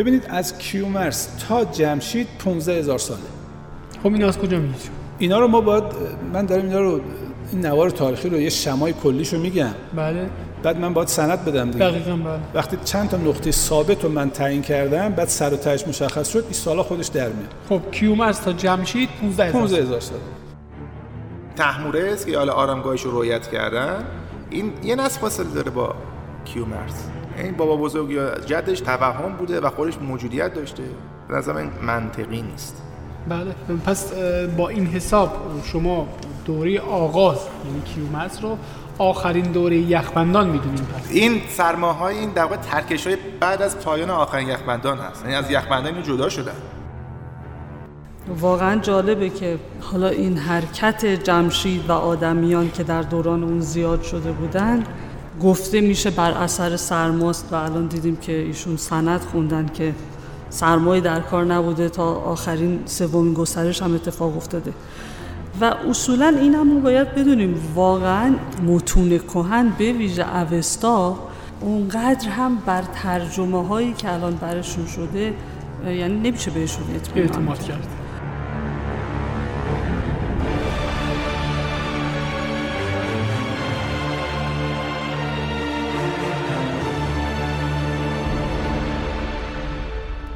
ببینید از کیومرس تا جمشید 15 هزار ساله. خب این از کجا میگید اینا رو ما باید من دارم اینا رو این نوار تاریخی رو یه شمای کلیشو میگم. بله. بعد من باید سند بدم دیگه. دقیقاً بله. وقتی چند تا نقطه ثابت رو من تعیین کردم بعد سر و تهش مشخص شد این سالا خودش در میاد. خب کیومرس تا جمشید 15 هزار 15 هزار سال تحمورس که حالا آرامگاهش رو رویت کردن این یه نسل فاصله داره با کیومرس. این بابا بزرگ یا جدش توهم بوده و خودش موجودیت داشته. به نظر من منطقی نیست. بله. پس با این حساب شما دوره آغاز یعنی کیومرس رو آخرین دوره یخبندان می‌دونیم پس. این سرماهای این در واقع ترکش های بعد از پایان آخرین یخبندان هست. یعنی از یخبندان اینو جدا شدن. واقعا جالبه که حالا این حرکت جمشید و آدمیان که در دوران اون زیاد شده بودن گفته میشه بر اثر سرماست و الان دیدیم که ایشون سند خوندن که سرمایه در کار نبوده تا آخرین سومین گسترش هم اتفاق افتاده. و اصولا این هم باید بدونیم واقعا متون کهن به ویژه اوستا اونقدر هم بر ترجمه هایی که الان برشون شده یعنی نمیشه بهشون اعتماد کرد.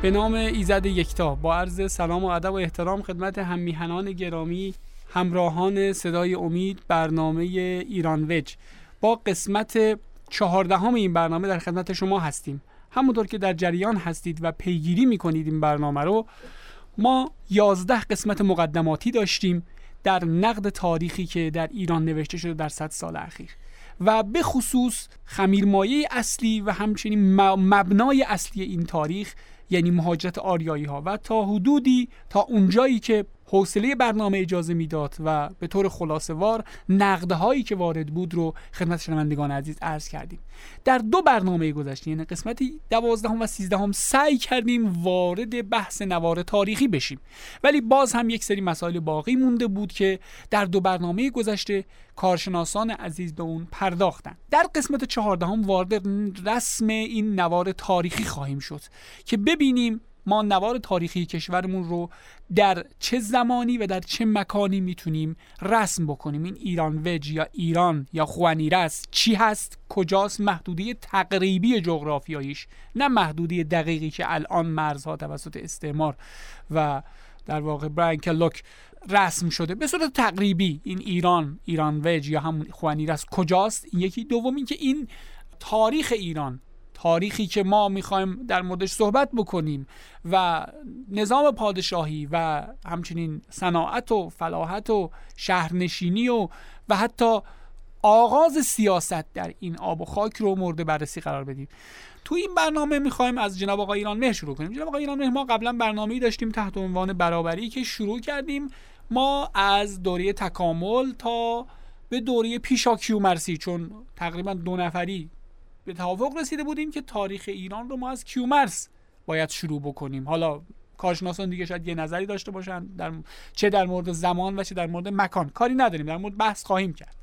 به نام ایزد یکتا. با عرض سلام و ادب و احترام خدمت هممیهنان گرامی همراهان صدای امید برنامه ایران وج با قسمت چهاردهم این برنامه در خدمت شما هستیم. همونطور که در جریان هستید و پیگیری می‌کنید این برنامه رو ما یازده قسمت مقدماتی داشتیم در نقد تاریخی که در ایران نوشته شده در صد سال اخیر. و به خصوص خمیرمایه اصلی و همچنین مبنای اصلی این تاریخ یعنی مهاجرت آریایی ها و تا حدودی تا اونجایی که حوصله برنامه اجازه می‌داد و به طور خلاصه وار نقدهایی که وارد بود رو خدمت شنوندگان عزیز عرض کردیم. در دو برنامه گذشته یعنی قسمتی دوازدهم و سیزدهم سعی کردیم وارد بحث نوار تاریخی بشیم. ولی باز هم یک سری مسائل باقی مونده بود که در دو برنامه گذشته کارشناسان عزیز به اون پرداختن. در قسمت چهاردهم وارد رسم این نوار تاریخی خواهیم شد که ببینیم ما نوار تاریخی کشورمون رو در چه زمانی و در چه مکانی می‌تونیم رسم بکنیم؟ این ایران وج یا ایران یا خوانیرس چی هست؟ کجاست؟ محدودی تقریبی جغرافیاییش نه محدودی دقیقی که الان مرزها توسط استعمار و در واقع براین کلوک رسم شده. به صورت تقریبی این ایران ایران وج یا همون خوانیرس کجاست؟ یکی دوم این که این تاریخ ایران تاریخی که ما می‌خوایم در موردش صحبت بکنیم و نظام پادشاهی و همچنین صناعت و فلاحت و شهرنشینی و و حتی آغاز سیاست در این آب و خاک رو مورد بررسی قرار بدیم. تو این برنامه می‌خوایم از جناب آقای ایران مهر شروع کنیم. جناب آقای ایران مهر ما قبلا برنامه‌ای داشتیم تحت عنوان برابری که شروع کردیم. ما از دوره تکامل تا به دوره پیشا کیومرسی چون تقریبا دو نفری به توافق رسیده بودیم که تاریخ ایران رو ما از کیومرس باید شروع بکنیم. حالا کارشناسان دیگه شاید یه نظری داشته باشن در چه در مورد زمان و چه در مورد مکان. کاری نداریم در مورد بحث خواهیم کرد.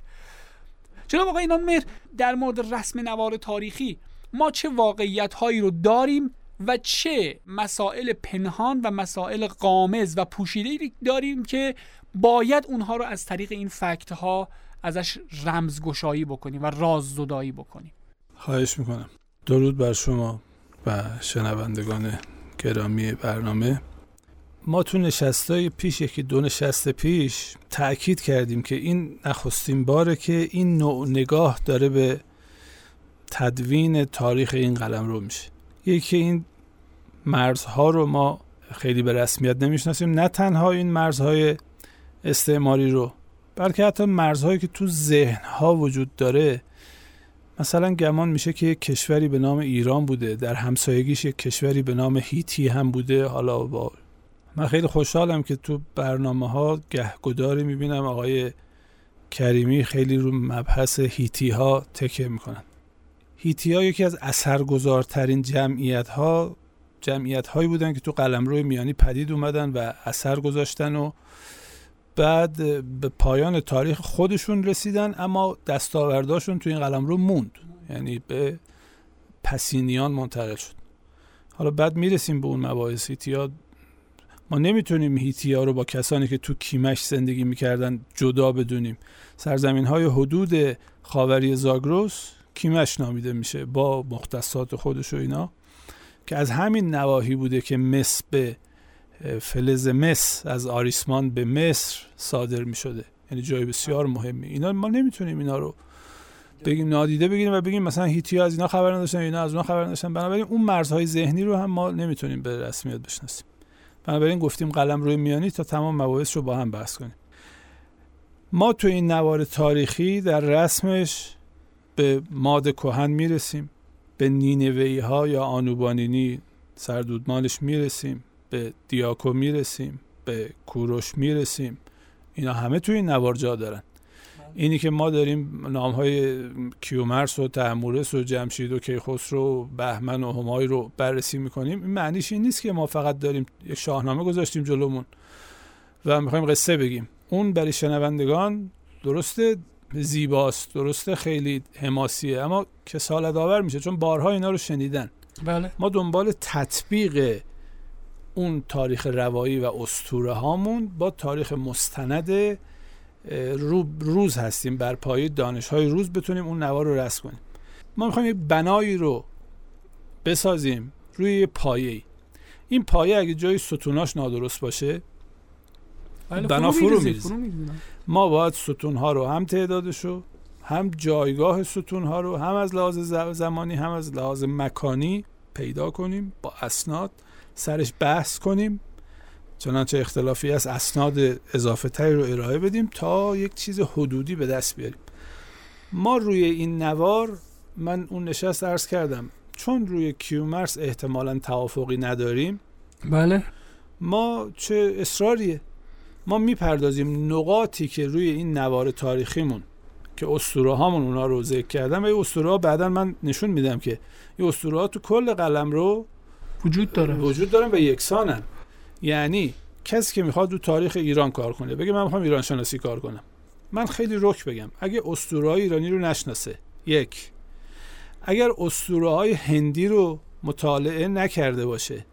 جناب آقای اینان مهر در مورد رسم نوار تاریخی ما چه واقعیت هایی رو داریم و چه مسائل پنهان و مسائل قامز و پوشیده داریم که باید اونها رو از طریق این فکت ها ازش رمزگشایی بکنیم و راززدایی بکنیم؟ خواهش می‌کنم. درود بر شما و شنوندگان گرامی برنامه. ما تو نشستای پیش یکی دو نشست پیش تأکید کردیم که این نخستین باره که این نوع نگاه داره به تدوین تاریخ این قلم رو میشه. یکی این مرزها رو ما خیلی به رسمیت نمی‌شناسیم. نه تنها این مرزهای استعماری رو بلکه حتی مرزهایی که تو ذهنها وجود داره مثلا گمان میشه که یک کشوری به نام ایران بوده در همسایگیش یک کشوری به نام هیتی هم بوده. حالا با من خیلی خوشحالم که تو برنامه ها گهگداری می‌بینم. آقای کریمی خیلی رو مبحث هیتی ها تکه می‌کنن. هیتی ها یکی از اثرگذارترین جمعیت ها جمعیت هایی بودن که تو قلمرو میانی پدید اومدن و اثر گذاشتن و بعد به پایان تاریخ خودشون رسیدن اما دستاورداشون تو این قلمرو موند. یعنی به پسینیان منتقل شد. حالا بعد می‌رسیم به اون مباحث هیتیا. ما نمی‌تونیم هیتیا رو با کسانی که تو کیمش زندگی می‌کردن جدا بدونیم. سرزمین های حدود خاوری زاگروس کیمش نامیده میشه با مختصات خودش و اینا که از همین نواحی بوده که مس به فلز مس از آریسمان به مصر صادر می شده یعنی جای بسیار مهمی. اینا ما نمی‌تونیم اینا رو بگیم نادیده بگیریم و بگیم مثلا هیتی از اینا خبر نداشتن اینا از اونها خبر نداشتن. بنابراین اون مرزهای ذهنی رو هم ما نمی‌تونیم به رسمیت بشناسیم. بنابراین گفتیم قلم روی میانی تا تمام مباحث رو با هم بحث کنیم. ما تو این نوار تاریخی در رسمش به ماد کهن می‌رسیم. به نینوی ها یا آنوبانینی سردودمانش می‌رسیم. به دیاکو می‌رسیم به کوروش می‌رسیم. اینا همه توی این نوار جا دارن. اینی که ما داریم نام های کیومرس و تحمورس و جمشید و کیخسرو و بهمن و همای رو بررسی می‌کنیم. این معنیش این نیست که ما فقط داریم یک شاهنامه گذاشتیم جلومون و می‌خوایم قصه بگیم. اون برای شنوندگان درسته زیباست درسته خیلی حماسیه اما کسالت آور میشه چون بارها اینا رو شنیدن. بله. ما دنبال تطبیق اون تاریخ روایی و استوره هامون با تاریخ مستند روز هستیم بر پایه دانش های روز بتونیم اون نوار رو رسم کنیم. ما می‌خوایم یک بنایی رو بسازیم روی پایه این پایه اگه جای ستوناش نادرست باشه بله، بنا فرو می‌ریزه،. ما باید ستون ها رو هم تعدادشو هم جایگاه ستون ها رو هم از لحاظ زمانی هم از لحاظ مکانی پیدا کنیم با اسناد. سرش بحث کنیم چنانچه اختلافی از اسناد اضافه تری رو ارائه بدیم تا یک چیز حدودی به دست بیاریم. ما روی این نوار من اون نشست عرض کردم چون روی کیومرس احتمالا توافقی نداریم بله. ما چه اصراریه. ما می‌پردازیم نقاطی که روی این نوار تاریخیمون که اسطوره هامون اونا رو ذکر کردم و این اسطوره ها بعدا من نشون میدم که این اسطوره ها تو کل قلم رو وجود داره. وجود دارن و یکسانن. یعنی کسی که می‌خواد رو تاریخ ایران کار کنه بگه من می‌خوام ایران شناسی کار کنم. من خیلی رک بگم. اگه اسطوره ایرانی رو نشناسه یک. اگر اسطوره های هندی رو مطالعه نکرده باشه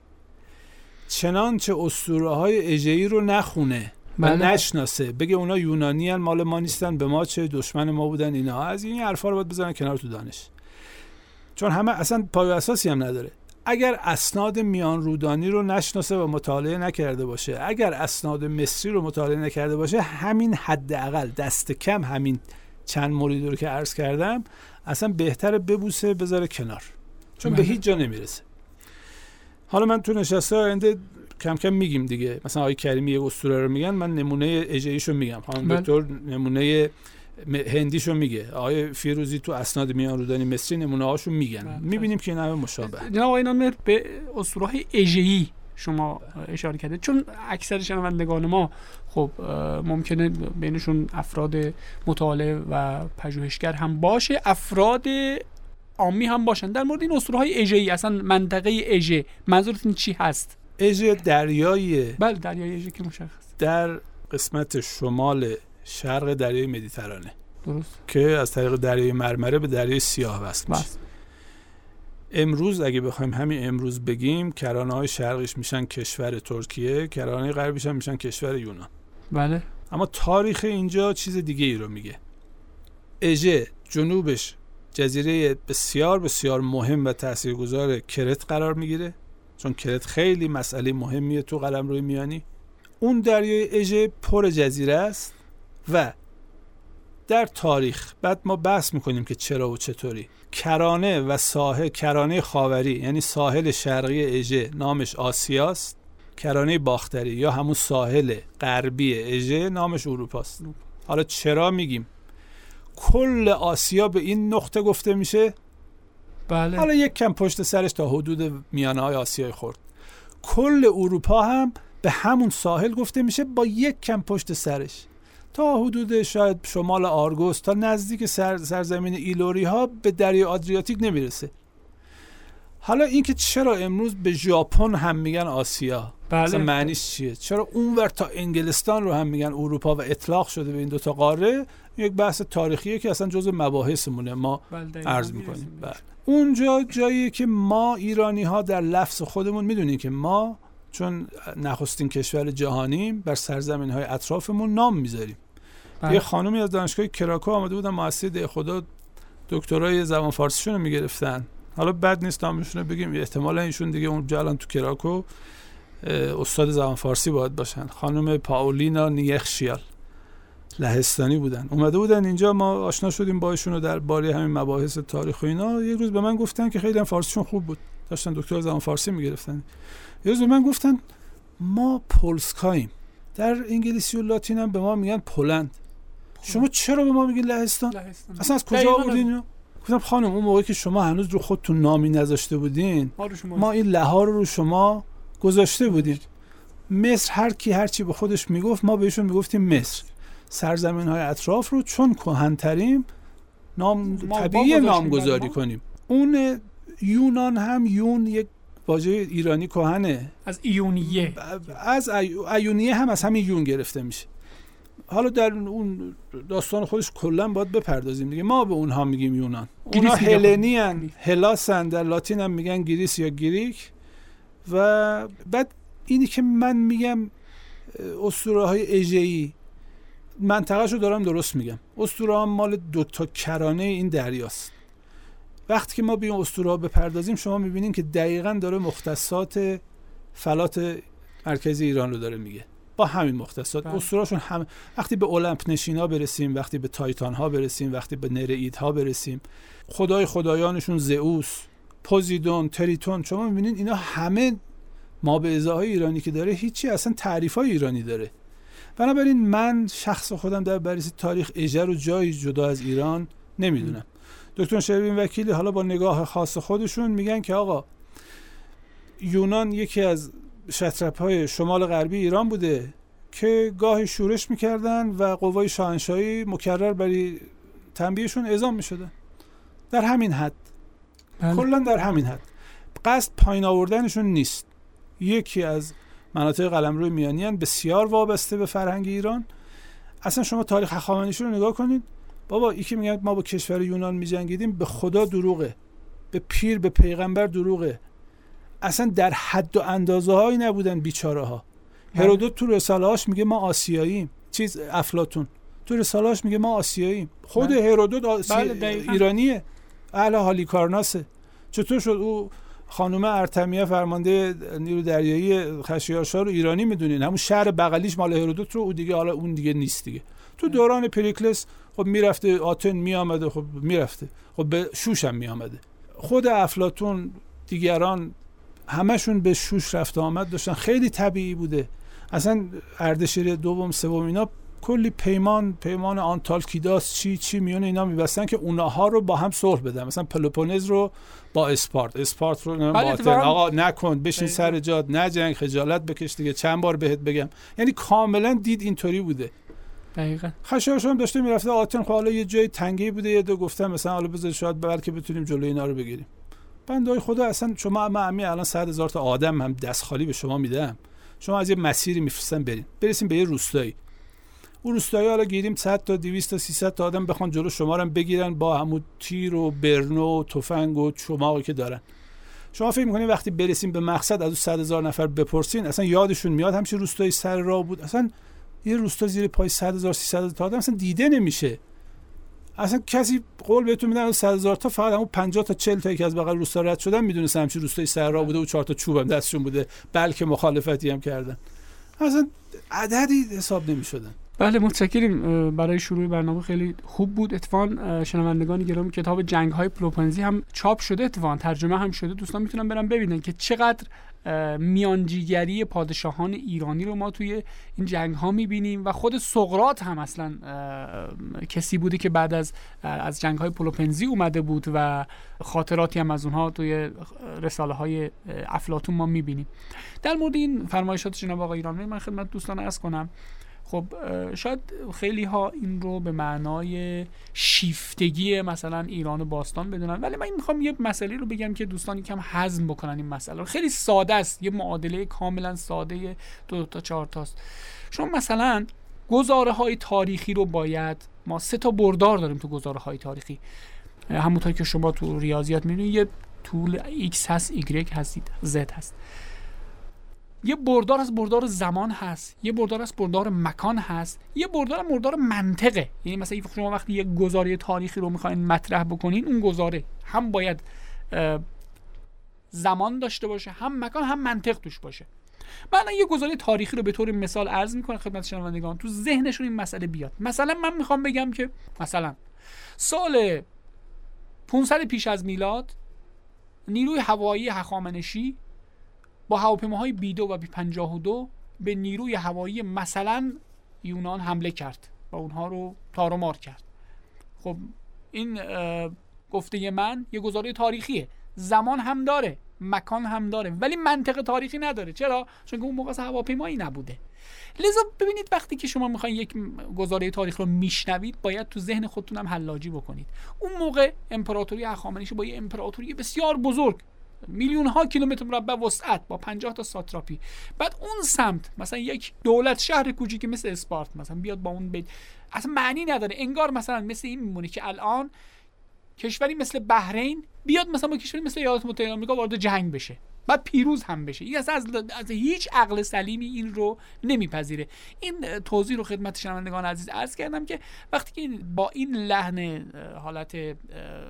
چنانچه اسطوره های اژه‌ای رو نخونه و بله. نشناسه بگه اونا یونانی هن مال ما نیستن به ما چه دشمن ما بودن اینا. از این حرفا رو باید بزنن کنار تو دانش. چون همه اصلا پای اساسی هم نداره. اگر اسناد میان رودانی رو نشناسه و مطالعه نکرده باشه اگر اسناد مصری رو مطالعه نکرده باشه همین حداقل دست کم همین چند مورد رو که عرض کردم اصلا بهتره ببوسه بذاره کنار چون به بله. هیچ جا نمی‌رسه حالا من تو نشسته آینده کم کم میگیم دیگه مثلا آقای کریمی یه اسطوره رو میگن من نمونه اجاییشو میگم خانم بله. دکتر نمونه هندیشو میگه. آقای فیروزی تو اسناد میان رودانی مصری نمونه هاشو میگن. بله. می‌بینیم که این همه مشابه. جناب آقای نامر به اسطوره‌های اژه‌ای شما اشاره کرده. چون اکثر شنوندگان ما خب ممکنه بینشون افراد مطالعه و پژوهشگر هم باشه. افراد عامی هم باشن. در مورد این اسطوره‌های اژه‌ای اصلا منطقه اژه منظورتون چی هست؟ اژه دریایی بله دریای اژه که مشخص. در قسمت شمال شرق دریای مدیترانه. درست. که از طریق دریای مرمره به دریای سیاه وصل میشه. امروز اگه بخوایم همین امروز بگیم کرانه های شرقیش میشن کشور ترکیه کرانه غربیش هم میشن کشور یونان. بله. اما تاریخ اینجا چیز دیگه ای رو میگه. اژه جنوبش جزیره بسیار بسیار مهم و تاثیرگذار کرت قرار می‌گیره. چون کرت خیلی مسئله مهمیه تو قلم روی میانی. اون دریای اژه پر جزیره است. و در تاریخ بعد ما بحث می‌کنیم که چرا و چطوری. کرانه و ساحل کرانه خاوری یعنی ساحل شرقی اژه نامش آسیاست. کرانه باختری یا همون ساحل غربی اژه نامش اروپاست. حالا چرا میگیم؟ کل آسیا به این نقطه گفته میشه؟ بله. حالا یک کم پشت سرش تا حدود میانه های آسیای خورد کل اروپا هم به همون ساحل گفته میشه با یک کم پشت سرش. تا حدود شاید شمال آرگوس تا نزدیک سر سرزمین ایلوری ها به دریای آدریاتیک نمی‌رسه. حالا اینکه چرا امروز به ژاپن هم میگن آسیا؟ بله. معنیش چیه؟ چرا اونور تا انگلستان رو هم میگن اروپا و اطلاق شده به این دوتا قاره؟ یک بحث تاریخیه که اصلا جز مباحثمونه. ما بله عرض می‌کنیم. بله. اونجا جاییه که ما ایرانی ها در لفظ خودمون می‌دونیم که ما چون نخستین کشور جهانیم بر سرزمین های اطرافمون نام می‌ذاریم. بله. یه خانومی از دانشگاه کراکو آمده بودن مؤسسه ده خدا دکترای زبان فارسیشون رو می‌گرفتن. حالا بد نیست نامشون رو بگیم احتمالا ایشون دیگه اونجا الان تو کراکو استاد زبان فارسی باید باشن. خانم پاولینا نیخشیال. لهستانی بودن. اومده بودن اینجا ما آشنا شدیم با ایشون رو در باره همین مباحث تاریخ و اینا. یه روز به من گفتن که خیلی هم فارسیشون خوب بود. داشتن دکتر زبان فارسی می‌گرفتن. یه روز به من گفتن ما پولسکاییم. در انگلیسی و لاتین هم به ما میگن پولند. شما چرا به ما میگین لهستان؟ لهستان. اصلا از کجا آوردین؟ گفتم خانم اون موقعی که شما هنوز رو خودتون نامی نذاشته بودین ما ما این لها رو رو شما گذاشته بودیم مصر هر کی هر چی به خودش می‌گفت ما بهشون می‌گفتیم مصر. سرزمین های اطراف رو چون کهنتریم نام طبیعی نامگذاری. کنیم. اون یونان هم یون یک واژه ایرانی کهنه. از ایونیه. از ای- ایونیه هم از همین یون گرفته میشه. حالا در اون داستان خودش کلا باید بپردازیم دیگه. ما به اونها میگیم یونان. اونا هلنی هن هلاسن در لاتین هم میگن گریس یا گریک. و بعد اینی که من میگم اسطوره های اژه‌ای منطقهش رو دارم درست میگم. اسطوره ها مال دو تا کرانه این دریاست. وقتی که ما به این اسطوره ها بپردازیم شما می‌بینین که دقیقا داره مختصات فلات مرکزی ایران رو داره میگه. با همین مختصات. بله. اسطورهشون هم وقتی به المپ نشینا برسیم وقتی به تایتان ها برسیم وقتی به نرئید ها برسیم خدای خدایانشون زئوس پوزیدون تریتون شما می‌بینین اینا همه ما به ازاهای ایرانی که داره هیچی اصلا تعریف های ایرانی داره. بنابراین من شخص خودم در بررسی تاریخ اژه رو جایی جدا از ایران نمی‌دونم. دکتر شروین وکیلی حالا با نگاه خاص خودشون میگن که آقا یونان یکی از شطرپ های شمال غربی ایران بوده که گاهی شورش می‌کردن و قوای شاهنشاهی مکرر برای تنبیهشون اعزام می‌شدن. در همین حد. بله. کلا در همین حد. قصد پایین آوردنشون نیست. یکی از مناطق قلمرو میانیان بسیار وابسته به فرهنگ ایران. اصلا شما تاریخ هخامنشی رو نگاه کنید. بابا ای که میگن ما با کشور یونان میجنگیدیم به خدا دروغه. به پیر به پیغمبر دروغه. اصلا در حد و اندازه هایی نبودن بیچاره ها هرودوت تو رساله هاش میگه ما آسیاییم. چیز افلاتون تو رساله هاش میگه ما آسیاییم. خود بله. هرودوت آسی... بله،. ایرانیه. اهل هالیکارناسه چطور شد؟ او خانم ارتمیه فرمانده نیرو دریایی خشیارشا رو ایرانی می‌دونین. همون شهر بغلیش مال هرودوت رو او دیگه حالا اون دیگه نیست دیگه. تو دوران پریکلس خب می‌رفته آتن میآمده خب می‌رفته. خب به شوش هم میآمده. خود افلاتون دیگران همشون به شوش رفت آمد داشتن. خیلی طبیعی بوده. اصلا اردشیر دوم سوم اینا کلی پیمان پیمان آنتالکیداس چی چی میونه اینا میبستن که اونها رو با هم صلح بدن. مثلا پلوپونز رو با اسپارت. اسپارت رو نمی‌دونم بله، با آتن. اتفاقاً- آقا نکن بشین. سر جاد نجنگ خجالت بکش دیگه. چند بار بهت بگم. یعنی کاملا دید اینطوری بوده. دقیقا. خشایارش هم داشته می‌رفته آتن خب حالا یه جای تنگی بوده یه دو گفتن مثلا حالا بذار شاید بلکه بتونیم جلوی اینا رو بگیریم. بندای خدا اصلا شما من همین الان 100 هزار تا آدم هم دست خالی به شما میدم. شما از یه مسیری میفرستن برین. برسیم به یه روستایی. اون روستایی حالا گیریم 100 تا 200 تا 300 تا آدم بخوان جلو شما رو بگیرن با همون تیر و برنو و تفنگ و چماقی که دارن. شما فکر می‌کنین وقتی برسیم به مقصد از اون 100 هزار نفر بپرسین اصلا یادشون میاد همچه روستایی سر راه بود؟ اصلا یه روستا زیر پای 100 هزار 300 هزار تا آدم اصلا دیده نمیشه. اصلا کسی قول بهتون میدن 100 هزار تا فقط همون 50 تا 40 تا که از بغل روستا رد شدن می‌دونستن همچین روستای سر راه بوده و چهار تا چوبم دستشون بوده بلکه مخالفتی هم کردن. اصلا عددی حساب نمی‌شدن. بله متشکریم برای شروع برنامه خیلی خوب بود. اتفاقا شنوندگان گرامی کتاب جنگ های پلوپنزی هم چاپ شده. اتفاقا ترجمه هم شده. دوستان می‌تونن برن ببینن که چقدر میانجیگری پادشاهان ایرانی رو ما توی این جنگ ها می‌بینیم و خود سقرات هم اصلا کسی بوده که بعد از از جنگ های پلوپنزی اومده بود و خاطراتی هم از اونها توی رساله های افلاتون ما می‌بینیم. در مورد این فرمایشات جناب آقای ایرانی من خدمت دوستان ارز کنم. خب شاید خیلی ها این رو به معنای شیفتگی مثلا ایران و باستان بدونن ولی من می‌خوام یه مسئله رو بگم که دوستان کم حزم بکنن این مسئله رو. خیلی ساده است یه معادله کاملا ساده دو تا چهار تاست. شما مثلا گزاره های تاریخی رو باید ما سه تا بردار داریم تو گزاره های تاریخی. همونطور که شما تو ریاضیات می‌دونید یه طول x هست y هستید z هست. یه بردار از بردار زمان هست یه بردار از بردار مکان هست یه بردار بردار منطقه. یعنی مثلا شما وقتی یه گزاره تاریخی رو می‌خواین مطرح بکنین اون گزاره هم باید زمان داشته باشه هم مکان هم منطق توش باشه. من یه گزاره تاریخی رو به طور مثال عرض می‌کنم خدمت شنوندگان تو ذهنشون این مسئله بیاد. مثلا من می‌خوام بگم که مثلا سال 500 پیش از میلاد نیروی هوایی هخامنشی با هواپیماهای بیدو و بی 52 به نیروی هوایی مثلا یونان حمله کرد و اونها رو تار و مار کرد. خب این گفته من یه گزاره تاریخیه. زمان هم داره مکان هم داره ولی منطق تاریخی نداره. چرا؟ چون اون موقع هواپیمایی نبوده. لذا ببینید وقتی که شما می‌خواین یک گزاره تاریخ رو میشنوید باید تو ذهن خودتون هم حلاجی بکنید. اون موقع امپراتوری هخامنشی با یه امپراتوری بسیار بزرگ میلیون ها کیلومتر مربع وسعت با 50 تا ساتراپی. بعد اون سمت مثلا یک دولت شهر کوچیکی مثل اسپارت مثلا بیاد با اون بید اصلا معنی نداره. انگار مثلا مثل این میمونه که الان کشوری مثل بحرین بیاد مثلا با کشوری مثل ایالات متحده آمریکا وارد جنگ بشه. بعد پیروز هم بشه. این از, از هیچ عقل سلیمی این رو نمیپذیره. این توضیح رو خدمت شنوندگان عزیز عرض کردم که وقتی که با این لحن حالت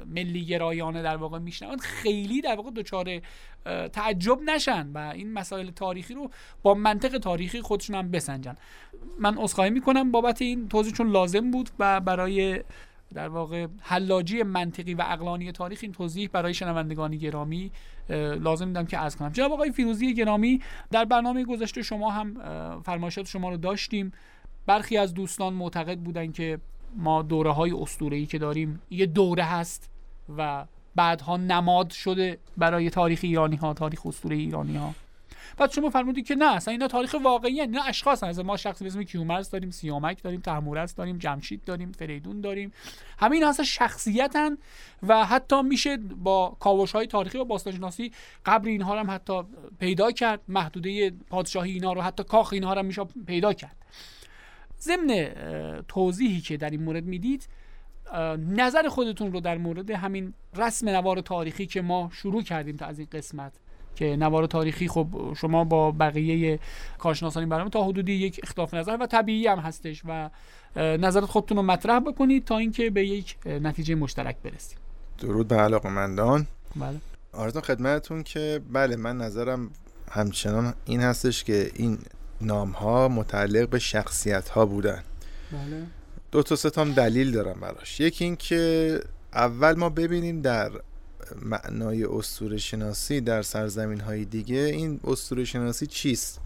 ملی گرایانه در واقع میشنوند خیلی در واقع دچار تعجب نشن و این مسائل تاریخی رو با منطق تاریخی خودشون هم بسنجن. من عذرخواهی می‌کنم بابت این توضیح چون لازم بود و برای در واقع حلاجی منطقی و اقلانی تاریخ این توضیح برای شنوندگان گرامی لازم دیدم که از کنم. جناب آقای فیروزی گرامی در برنامه گذشته شما هم فرمایشات شما رو داشتیم. برخی از دوستان معتقد بودن که ما دوره های اسطوره‌ای که داریم یه دوره هست و بعدها نماد شده برای تاریخ ایرانی ها تاریخ اسطوره ایرانی ها بعد شما فرمودید که نه اصلا اینا تاریخ واقعی اینا اشخاص هستن. ما شخصی به اسم کیومرث داریم سیامک داریم تحمورس داریم جمشید داریم فریدون داریم. همین اصلا شخصیتن و حتی میشه با کاوش های تاریخی و باستانشناسی قبر اینها هم حتی پیدا کرد. محدوده پادشاهی اینا رو حتی کاخ اینها رو میشه پیدا کرد. ضمن توضیحی که در این مورد می‌دید نظر خودتون رو در مورد همین رسم نوار تاریخی که ما شروع کردیم تا از این قسمت که نوار تاریخی خب شما با بقیه کارشناسانی برنامه تا حدودی یک اختلاف نظر و طبیعی هم هستش و نظرت خودتون رو مطرح بکنید تا اینکه به یک نتیجه مشترک برسیم. درود به علاقمندان. بله. آرزون خدمتتون که بله من نظرم همچنان این هستش که این نام ها متعلق به شخصیت ها بودن. بله. دو تا ستام دلیل دارم براش. یکی این که اول ما ببینیم در معنای اسطوره شناسی در سرزمین های دیگه این اسطوره شناسی چیست؟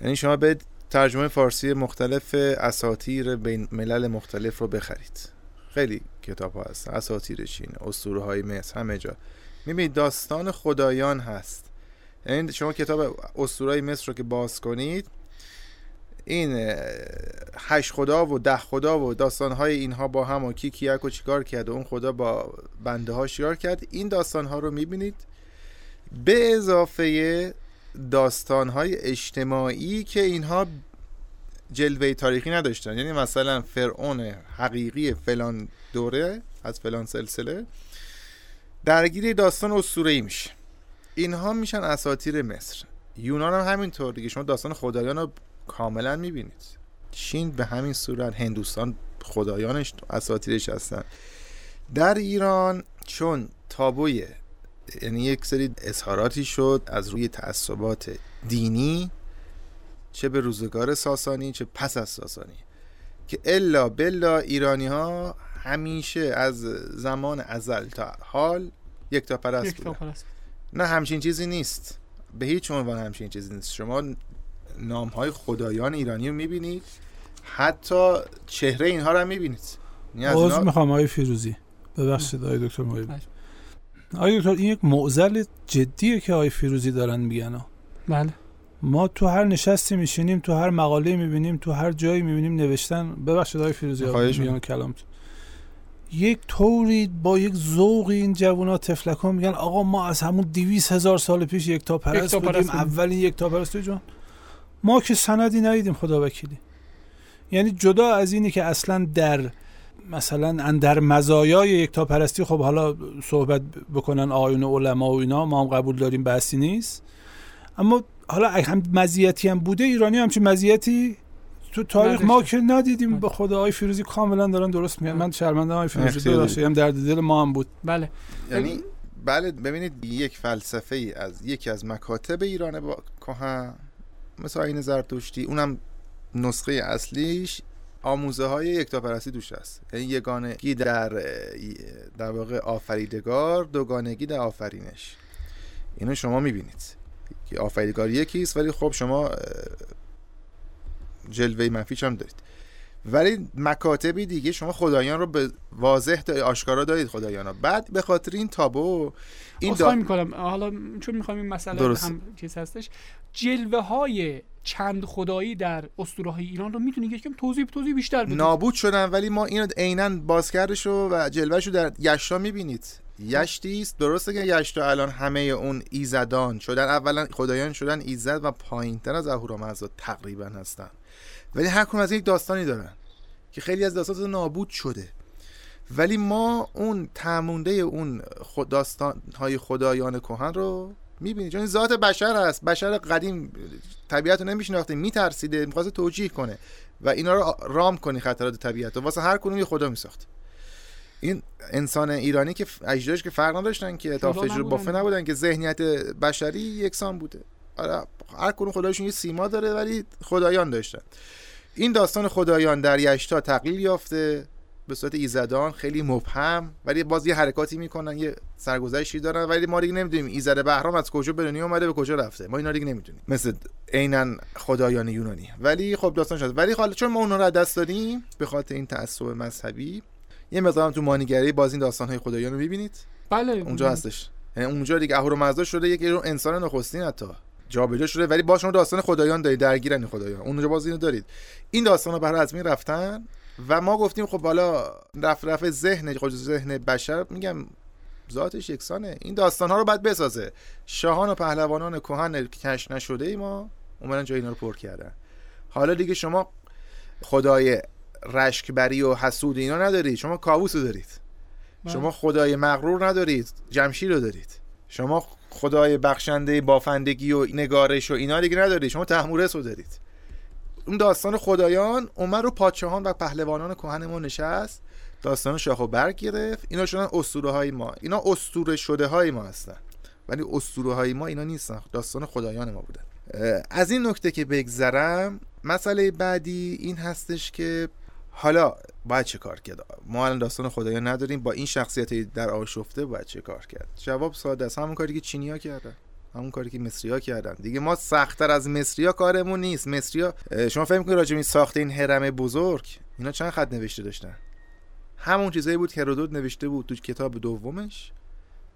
یعنی شما به ترجمه فارسی مختلف اساتیر بین ملل مختلف رو بخرید. خیلی کتاب ها هست اساتیر چین اسطوره های مصر همه جا. می‌بینید داستان خدایان هست. یعنی شما کتاب اسطوره مصر رو که باز کنید این هشت خدا و ده خدا و داستانهای اینها با هم و کی کیک و چیکار کرد و اون خدا با بنده ها شکار کرد این داستانها رو می‌بینید. به اضافه داستانهای اجتماعی که اینها جلوه تاریخی نداشتن. یعنی مثلا فرعون حقیقی فلان دوره از فلان سلسله درگیری داستان اسطوره‌ای میشه. اینها میشن اساطیر مصر. یونان هم همینطور دیگه. شما داستان خدایان رو کاملا می‌بینید. چین به همین صورت هندوستان خدایانش اساتیرش هستن. در ایران چون تابوی یعنی یک سری اظهاراتی شد از روی تعصبات دینی چه به روزگار ساسانی چه پس از ساسانی که الا بلا ایرانی ها همیشه از زمان ازل تا حال یک تا پرست بودن. نه همچین چیزی نیست. به هیچ عنوان همچین چیزی نیست. شما نام های خدایان ایرانی رو می‌بینید. حتی چهره اینها رو هم می‌بینید. یعنی از عذر اینا- می‌خوام آقای فیروزی. ببخشید آقای دکتر بله. آقای دکتر این یک معضل جدیه که آقای فیروزی دارن میگن. بله. ما تو هر نشستی میشینیم تو هر مقاله می‌بینیم تو هر جایی می‌بینیم نوشتن. ببخشید آقای فیروزی خواهش میگن کلام یک طوری با یک ذوقی این جوونا تفلکان میگن آقا ما از همون دیویس هزار سال پیش یک تا پرست بودیم. اولین یک تا پرست جان. ما که سندی ندیدیم خدا وکیلی. یعنی جدا از اینی که اصلا در مثلا اندر مزایای یک تا پرستی خب حالا صحبت بکنن آقایون علما و اینا ما هم قبول داریم بحثی نیست. اما حالا هم مزیتی هم بوده ایرانی همچین مزیتی؟ تو تاریخ ما. که ندیدیم به خدا آقای فیروزی کاملا دارن درست میگن. من شرمنده آقای فیروزی ببخشید هم درد دل ما هم بود. بله. یعنی بله ببینید یک فلسفه ای از یکی از مکاتب ایران با کهن مثل آین زرتشتی اونم نسخه اصلیش آموزه های یکتاپرستی دوش هست یعنی یگانگی در در واقع آفریدگار دوگانگی در آفرینش. اینو شما می‌بینید. که آفریدگار یکیست ولی خب شما جلوه منفیش هم دارید. ولی مکاتبی دیگه شما خدایان رو به واضح دارید آشکارا دارید خدایان رو بعد به خاطر این تابو این دا... می‌کنم. حالا چون می‌خوام این مسئله درست. هم چیز هستش جلوه های چند خدایی در اسطوره های ایران رو می‌تونی یکم توضیح توضیح بیشتر بدید. نابود شدن ولی ما اینو عینا بازکردش رو و جلوهش رو در یشتا می‌بینید. یشتی است درسته که یشتا الان همه اون ایزدان شدن. اولا خدایان شدن ایزد و پایینتر از اهورامزدا تقریبا هستن. ولی هر کدوم از یک داستانی دارن که خیلی از داستان نابود شده. ولی ما اون تمونده اون خود داستان های خدایان کهن رو می‌بینید چون ذات بشر هست. بشر قدیم طبیعت رو نمیشناخته میترسیده می‌خواسته توجیه کنه و اینا رو رام کنی خطرات طبیعت و واسه هر کدوم یه خدا میساخت. این انسان ایرانی که اجدادش که فرق نداشتن که تا تجربه. بافه نبودن که ذهنیت بشری یکسان بوده. آره هر کدوم خدایشون یه سیما داره ولی خدایان داشتن. این داستان خدایان در یشتا تقلیل یافته به صورت ایزدان خیلی مبهم ولی باز یه حرکاتی می‌کنن یه سرگذشتی دارن ولی ما دیگه نمی‌دونیم ایزد بهرام از کجا به دنیا اومده به کجا رفته. ما اینا دیگه نمی‌دونیم. مثل عینا خدایان یونانی. ولی خب داستان شد. ولی حالا چون ما اونا رو از دست دادیم به خاطر این تعصب مذهبی یه مقدار هم تو مانیگری باز این داستان های خدایان رو می‌بینید. بله اونجا هستش. یعنی اونجا دیگه اهورامزدا شده یک انسان نخستین حتی. جابجا شده ولی با شما داستان خدایان دارید درگیرن این خدایان. اونجا باز اینو دارید. این داستان برای از این رفتن و ما گفتیم خب حالا رف رف ذهن خود ذهن بشر میگم ذاتش یکسانه. این داستان ها رو باید بسازه. شاهان و پهلوانان کهن کش نشده ای ما اومدن جای اینا رو پر کردن. حالا دیگه شما خدای رشکبری و حسود اینا ندارید. شما کاووس رو دارید. بله. شما خدای مغرور ندارید. جمشید رو دارید. شما خدای بخشنده بافندگی و نگارش و اینا دیگه ندارید. شما تحمورس رو دارید. اون داستان خدایان اومد رو پادشاهان و پهلوانان کهن ما نشست. داستان شاخ و برگ گرفت. اینا شدن اسطوره های ما. اینا اسطوره شده های ما هستن. ولی اسطوره های ما اینا نیستن. داستان خدایان ما بودن اه، از این نکته که بگذرم مسئله بعدی این هستش که حالا باید چه کار کرد؟ ما الان داستان خدایان نداریم. با این شخصیت در آشفته باید چه کار کرد؟ جواب ساده است. همون کاری که چینیا کردن. همون کاری که مصریا کردن. دیگه ما سختتر از مصریا کارمون نیست. مصریا شما فهم کنید راجع این ساخت این هرم بزرگ؟ اینا چند خط نوشته داشتن؟ همون چیزایی بود که هرودوت نوشته بود تو کتاب دومش.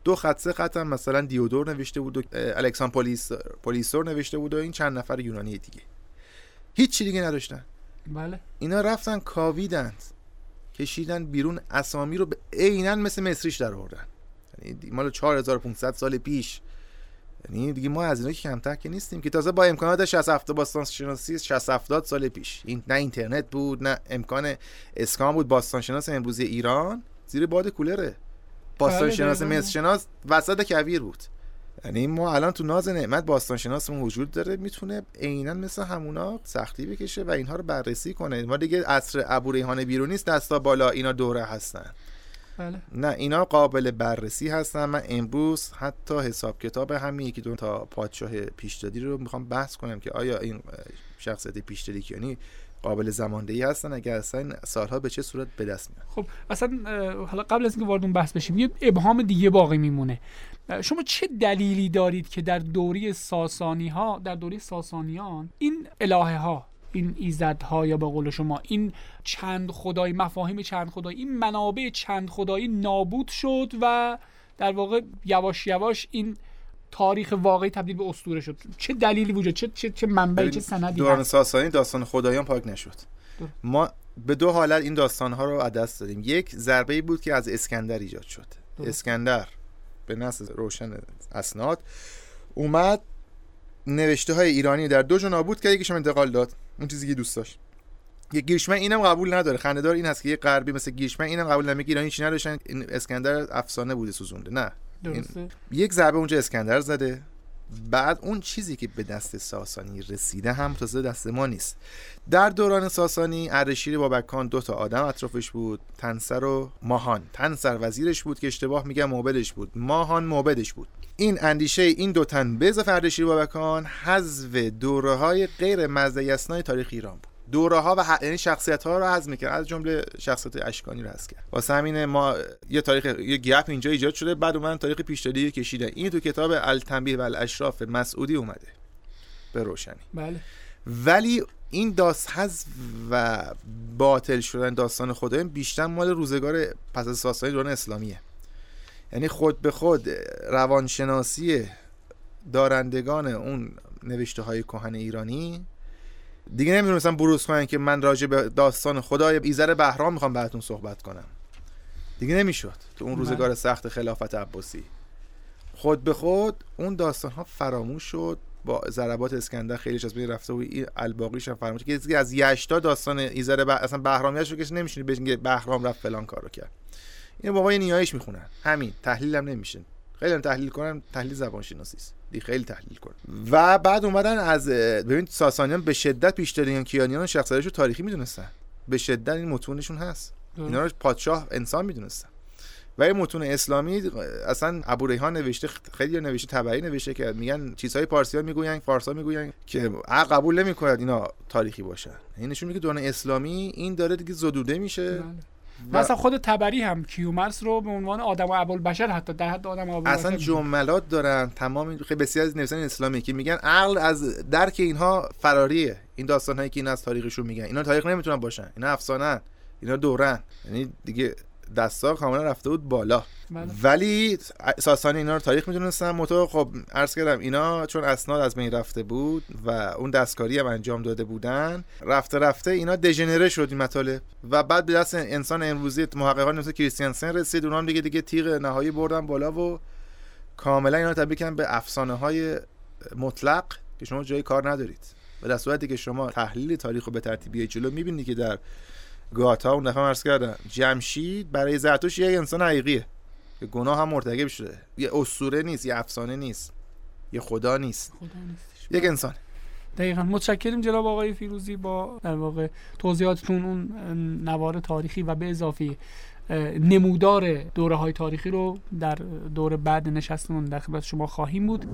دو خط سه خط هم مثلا دیودور نوشته بود و الکسان پولیس پولیسور نوشته بود و این چند نفر یونانی دیگه. هیچ چی دیگه نداشتن. بله. اینا رفتن کاویدند کشیدن بیرون اسامی رو به عینا مثل مصریش در آوردن یعنی مال 4500 سال پیش. یعنی دیگه ما از اینا که کمتر که نیستیم که تازه با امکانات 60 70 باستان شناسی 60 70 سال پیش. این نه اینترنت بود نه امکان اسکان بود باستان شناس امروزی ایران. زیر باد کولره. باستان بله، شناس دقیقاً. مصر شناس وسط کویر بود. یعنی ما الان تو ناز نعمت باستان شناسمون وجود داره می‌تونه عینا مثل همونا سختی بکشه و اینها رو بررسی کنه. ما دیگه عصر ابو ریحان بیرونی است دستا بالا اینا دوره هستن. بله. نه اینا قابل بررسی هستن. من امروز حتی حساب کتاب همین یکی دو تا پادشاه پیشدادی رو می‌خوام بحث کنم که آیا این شخصیت پیشدادی کیانی قابل زماندهی هستن اگر اصلا سالها به چه صورت به دست میاد خب اصلا حالا قبل از اینکه وارد اون بحث بشیم یه ابهام دیگه باقی میمونه. شما چه دلیلی دارید که در دوری ساسانی ها در دوری ساسانیان این الهه ها این ایزدها یا به قول شما این چند خدایی مفاهیم چند خدایی این منابع چند خدایی نابود شد و در واقع یواش یواش این تاریخ واقعی تبدیل به اسطوره شد. چه دلیلی وجود؟ چه چه, چه منبعی چه سندی؟ دوران ساسانی داستان خدایان پاک نشد. ما به دو حالت این داستان ها رو دست دادیم. یک ضربه ای بود که از اسکندر ایجاد شد. درست. اسکندر به نص روشن اسناد اومد. نوشته های ایرانی در دو جا نابود کرد یکیشم انتقال داد. اون چیزی که دوست داشت. یه گیرشمن اینم قبول نداره. خنده‌دار این هست که یه غربی مثل گیرشمن اینم قبول نمی‌کنه ایرانی چی نداشتن؟ این اسکندر افسانه بوده سوزونده. نه. یک ضربه اونجا اسکندر زده. بعد اون چیزی که به دست ساسانی رسیده هم تازه دست ما نیست. در دوران ساسانی اردشیر بابکان دو تا آدم اطرافش بود. تنسر و ماهان. تنسر وزیرش بود که اشتباه میگم موبدش بود. ماهان موبدش بود. این اندیشه این دو تن به اضافه اردشیر بابکان حذف دوره های غیر مزدیسنای تاریخ ایران بود. دوره ها و ح... یعنی شخصیت ها رو حذف می‌کرد. از جمله شخصیت اشکانی رو کرد. واسه همین ما یه تاریخ یه گپ اینجا ایجاد شده. بعد اومدن تاریخ پیشدادی کشیدن. این تو کتاب التنبیه و الاشراف مسعودی اومده. به روشنی. بله. ولی این داست حذف و باطل شدن داستان خدایان بیشتر مال روزگار پس از ساسانی دوران اسلامیه. یعنی خود به خود روانشناسی دارندگان اون نوشته های کهن ایرانی دیگه نمی‌دونستم بروز کنن که من راجع به داستان خدای ایزر بهرام می‌خوام براتون صحبت کنم. دیگه نمی‌شد تو اون روزگار سخت خلافت عباسی. خود به خود اون داستان ها فراموش شد با ضربات اسکندر خیلیش از بین رفته و این الباقیش هم فراموش که از یشتا داستان ایزر ب... اصلا بهرامیش رو که نمیشونی بگی بهرام رفت فلان کارو کرد. اینو بابای نیایش می‌خونن. همین تحلیل هم نمیشه خیلی هم تحلیل کنن تحلیل زبان شناسی است خیلی تحلیل کنن و بعد اومدن از ببین ساسانیان به شدت بیشترین کیانیان شخصیتش رو تاریخی می‌دونستن. به شدت این متونشون هست. اینا رو پادشاه انسان می‌دونستن. و این متون اسلامی اصلا ابو ریحان نوشته خیلی نوشته تبعی نوشته که میگن چیزهای پارسی ها می‌گوین فارسا می‌گوین که قبول نمی‌کنند اینا تاریخی باشن. این نشون میگه دوران اسلامی این داره دیگه زدوده میشه. بله. مثلا خود تبری هم کیومرس رو به عنوان آدم و ابوالبشر حتی در حد آدم و ابوالبشر اصلا. جملات دارن تمام خیلی بسیار از نویسندگان اسلامی که میگن عقل از درک اینها فراریه این داستان هایی که این از تاریخشون میگن. اینا تاریخ نمی‌تونن باشن. اینا افسانه اینا دورن یعنی دیگه دستا کاملا رفته بود بالا. بله. ولی ساسانی اینا رو تاریخ می‌دونستن متو خب عرض کردم اینا چون اسناد از بین رفته بود و اون دستکاری هم انجام داده بودن رفته رفته اینا دژنره شد این مطالب. و بعد به دست انسان امروزی محققان مثل کریستیانسن رسید. اونام دیگه دیگه تیغ نهایی بردن بالا و کاملا اینا تبدیل کردن به افسانه های مطلق که شما جای کار ندارید. و در صورتی که شما تحلیل تاریخ رو به ترتیبی جلو می‌بینید که در گاتا اون دفعه عرض کردم جمشید برای زرتوش یک انسان حقیقیه. که گناه هم مرتکب شده. یه اسطوره نیست یه افسانه نیست. یه خدا نیست. خدا نیستش. یک انسان. دقیقا. متشکریم جناب آقای فیروزی با در واقع توضیحاتتون اون نوار تاریخی و به اضافه نمودار دوره های تاریخی رو در دور بعد نشستمون در خدمت شما خواهیم بود.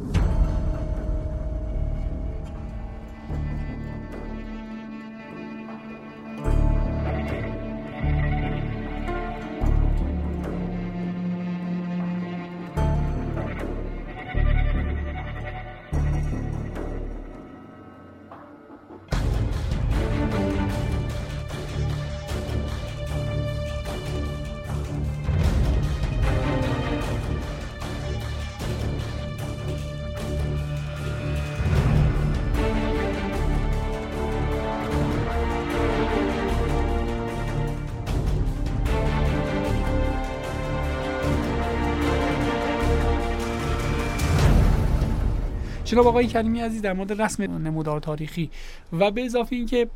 جناب آقای کریمی عزیز در مورد رسم نمودار تاریخی و به اضافه اینکه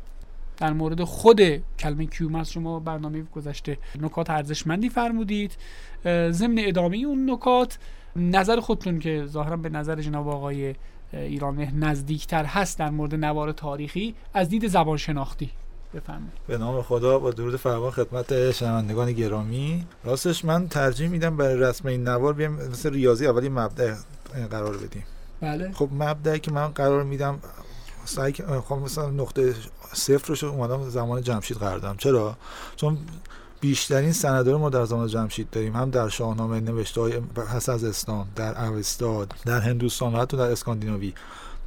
در مورد خود کلمه کیومرس شما برنامه گذشته نکات ارزشمندی فرمودید ضمن ادامه اون نکات نظر خودتون که ظاهرا به نظر جناب آقای اه، ایران نزدیکتر هست در مورد نوار تاریخی از دید زبان شناختی بفرمایید. به نام خدا با درود فراوان خدمت شنوندگان گرامی. راستش من ترجیح میدم برای رسم این نوار بیام مثل ریاضی اولی مبدأ قرار بدیم. بله. خب مبدأی که من قرار میدم سعی خب مثلا نقطه صفر رو اومدم زمان جمشید قرار دادم چرا؟ چون بیشترین سنده رو ما در زمان جمشید داریم. هم در شاهنامه نوشته های پس از اسلام در اوستاد در هندوستان و حتی در اسکاندیناوی.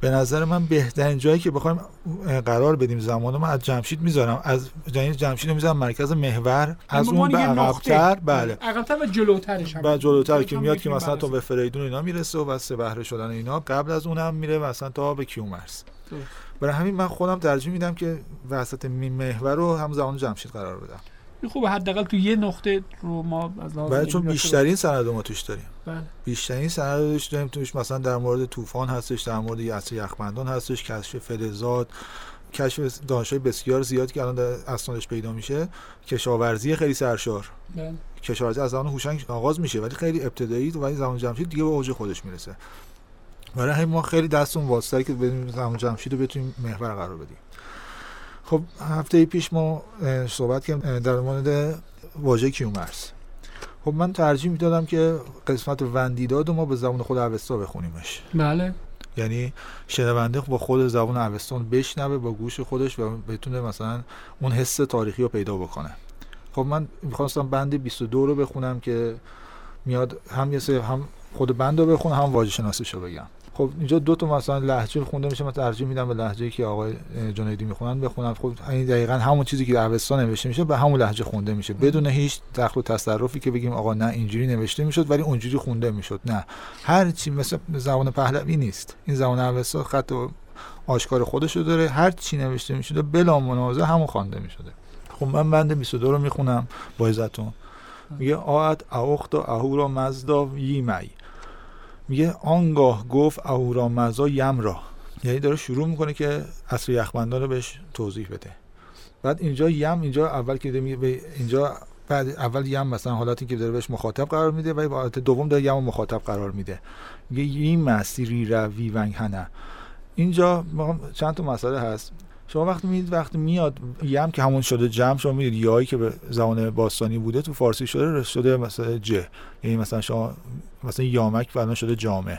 به نظر من بهترین جایی که بخوایم قرار بدیم زمان ما از جمشید می‌ذارم. از یعنی جمشید رو می‌ذارم مرکز محور. از اون به عقبتر بله. عقبتر و جلوترش بعد جلوتر که میاد که مثلا تا به فریدون اینا می‌رسه و بس بهره شدن اینا قبل از اونم میره مثلا تا به کیومرس. برای همین من خودم ترجیح میدم که وسط محور رو هم زمان جمشید قرار بدم. خوبه حداقل تو یه نقطه رو ما از لحاظ بله چون بیشترین سند ما توش داریم. بله. بیشترین سند توش داریم توش مثلا در مورد طوفان هستش در مورد یأس یخبندان هستش کشف فلزات کشف دانشای بسیار زیادی که الان در اسنادش پیدا میشه. کشاورزی خیلی سرشار. بله. کشاورزی از زمان هوشنگ آغاز میشه ولی خیلی ابتدایی ولی زمان جمشید دیگه به اوج خودش می‌رسه. برای همین ما خیلی دستون واسطه که بدیم زمان جمشید رو بتونیم محور قرار بدیم. خب هفته پیش ما صحبت کردیم در مورد واژه کیومرس. خب من ترجیح می‌دادم که قسمت وندیداد ما به زبان خود اوستا بخونیمش. بله. یعنی شنونده با خود زبان اوستان بشنوه با گوش خودش و بتونه مثلا اون حس تاریخی رو پیدا بکنه. خب من می‌خواستم بند 22 رو بخونم که میاد هم یه هم خود بند رو بخونم هم واژه شناسیش رو بگم. خب اینجا دو تا مثلا لهجه خونده میشه من ترجیح میدم به لهجه‌ای که آقای جنیدی می‌خونن بخونم خب این دقیقا همون چیزی که در اوستا نوشته میشه به همون لهجه خونده میشه. بدون هیچ دخل و تصرفی که بگیم آقا نه اینجوری نوشته می‌شد ولی اونجوری خونده می‌شد. نه. هر چی مثل زبان پهلوی نیست. این زبان اوستا خط و آشکار خودشو داره. هر چی نوشته می‌شده بلا منازع همون خوانده می‌شده. خب من بند 22 رو می‌خونم با عزتون. میگه آت اوخت اهورا مزدا ییمی میگه آنگاه گفت اهورامزدا یم را. یعنی داره شروع می‌کنه که اصر یخبندان رو بهش توضیح بده. بعد اینجا یم اینجا اول که به اینجا بعد اول یم مثلا حالتی که داره بهش مخاطب قرار میده و حالت دوم داره یم مخاطب قرار میده. میگه یم مسیری روی ونگ هنه. اینجا چند تا مسئله هست. شما وقتی می‌دید وقتی میاد یم که همون شده جمع شما می‌دید یایی که به زبان باستانی بوده تو فارسی شده شده مثلا ج. یعنی مثلا شما مثلا یامک الان شده جامع.